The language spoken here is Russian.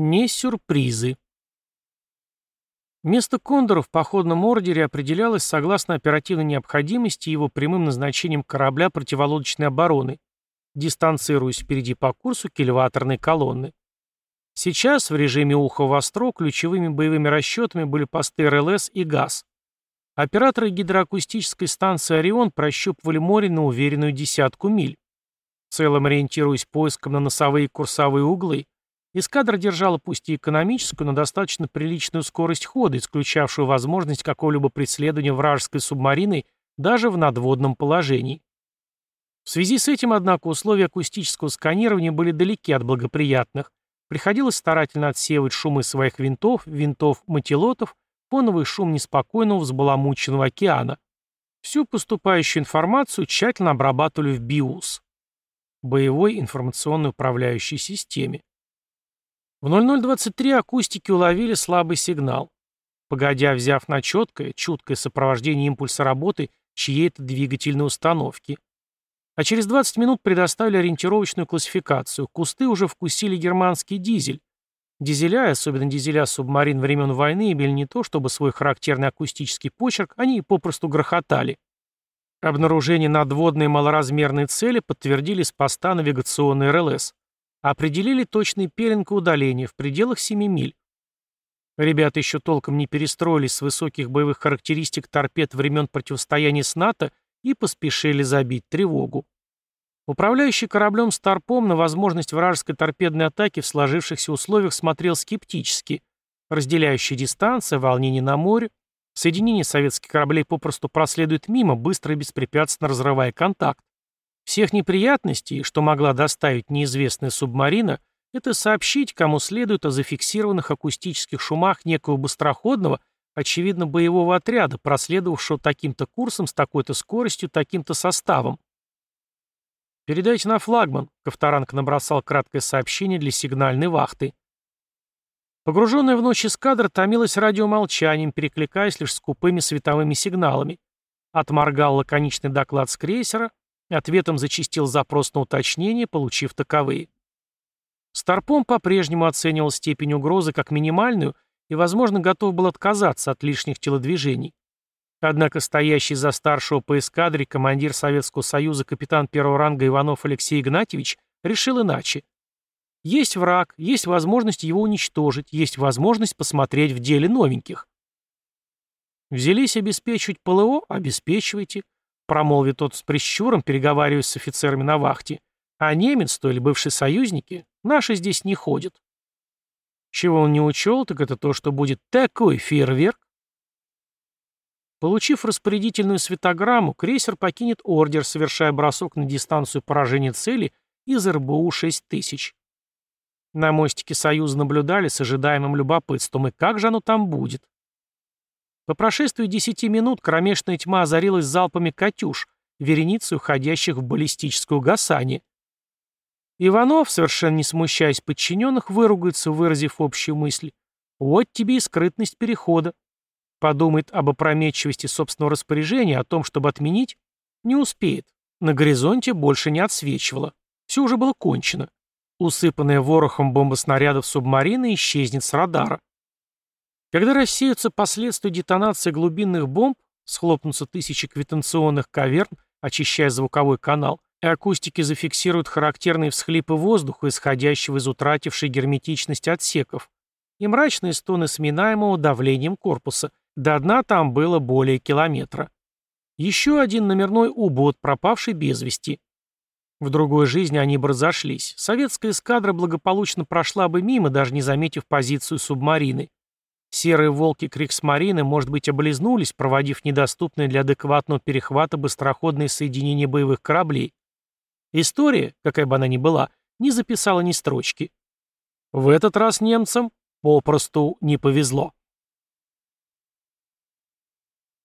Не сюрпризы. Место Кондора в походном ордере определялось согласно оперативной необходимости и его прямым назначением корабля противолодочной обороны, дистанцируясь впереди по курсу кильваторной колонны. Сейчас в режиме ухо востро ключевыми боевыми расчетами были посты РЛС и ГАЗ. Операторы гидроакустической станции «Орион» прощупывали море на уверенную десятку миль. В целом ориентируясь поиском на носовые и курсовые углы, Эскадра держала пусть и экономическую, но достаточно приличную скорость хода, исключавшую возможность какого-либо преследования вражеской субмариной даже в надводном положении. В связи с этим, однако, условия акустического сканирования были далеки от благоприятных. Приходилось старательно отсеивать шумы своих винтов, винтов мотилотов, фоновый шум неспокойного взбаламученного океана. Всю поступающую информацию тщательно обрабатывали в БИУС – боевой информационной управляющей системе. В 0023 акустики уловили слабый сигнал. Погодя, взяв на четкое, чуткое сопровождение импульса работы чьей-то двигательной установки. А через 20 минут предоставили ориентировочную классификацию. Кусты уже вкусили германский дизель. Дизеля, особенно дизеля субмарин времен войны, имели не то, чтобы свой характерный акустический почерк, они попросту грохотали. Обнаружение надводной малоразмерной цели подтвердили с поста навигационной РЛС. Определили точный пеленг удаления в пределах 7 миль. Ребята еще толком не перестроились с высоких боевых характеристик торпед времен противостояния с НАТО и поспешили забить тревогу. Управляющий кораблем Старпом на возможность вражеской торпедной атаки в сложившихся условиях смотрел скептически. Разделяющая дистанция, волнение на море, соединение советских кораблей попросту проследует мимо, быстро и беспрепятственно разрывая контакт. Всех неприятностей, что могла доставить неизвестная субмарина, это сообщить, кому следует о зафиксированных акустических шумах некого быстроходного, очевидно, боевого отряда, проследовавшего таким-то курсом с такой-то скоростью, таким-то составом. «Передайте на флагман», — Ковторанг набросал краткое сообщение для сигнальной вахты. Погруженная в ночь эскадра томилась радиомолчанием, перекликаясь лишь скупыми световыми сигналами. Отморгал лаконичный доклад с крейсера, Ответом зачистил запрос на уточнение, получив таковые. Старпом по-прежнему оценивал степень угрозы как минимальную и, возможно, готов был отказаться от лишних телодвижений. Однако стоящий за старшего по эскадре командир Советского Союза капитан первого ранга Иванов Алексей Игнатьевич решил иначе. Есть враг, есть возможность его уничтожить, есть возможность посмотреть в деле новеньких. Взялись обеспечивать ПЛО – обеспечивайте. Промолвит тот с прищуром, переговариваясь с офицерами на вахте. А немец, то или бывшие союзники, наши здесь не ходят. Чего он не учел, так это то, что будет такой фейерверк. Получив распорядительную светограмму, крейсер покинет ордер, совершая бросок на дистанцию поражения цели из РБУ-6000. На мостике Союза наблюдали с ожидаемым любопытством, и как же оно там будет? По прошествии десяти минут кромешная тьма озарилась залпами «Катюш», вереницей уходящих в баллистическое угасание. Иванов, совершенно не смущаясь подчиненных, выругается, выразив общую мысль. «Вот тебе и скрытность перехода». Подумает об опрометчивости собственного распоряжения, о том, чтобы отменить. Не успеет. На горизонте больше не отсвечивало. Все уже было кончено. Усыпанная ворохом бомбоснарядов субмарина исчезнет с радара. Когда рассеются последствия детонации глубинных бомб, схлопнутся тысячи квитанционных каверн, очищая звуковой канал, и акустики зафиксируют характерные всхлипы воздуха, исходящего из утратившей герметичность отсеков, и мрачные стоны сминаемого давлением корпуса. До дна там было более километра. Еще один номерной убот, пропавший без вести. В другой жизни они бы разошлись. Советская эскадра благополучно прошла бы мимо, даже не заметив позицию субмарины. Серые волки Криксмарины, может быть, облизнулись, проводив недоступные для адекватного перехвата быстроходные соединения боевых кораблей. История, какая бы она ни была, не записала ни строчки. В этот раз немцам попросту не повезло.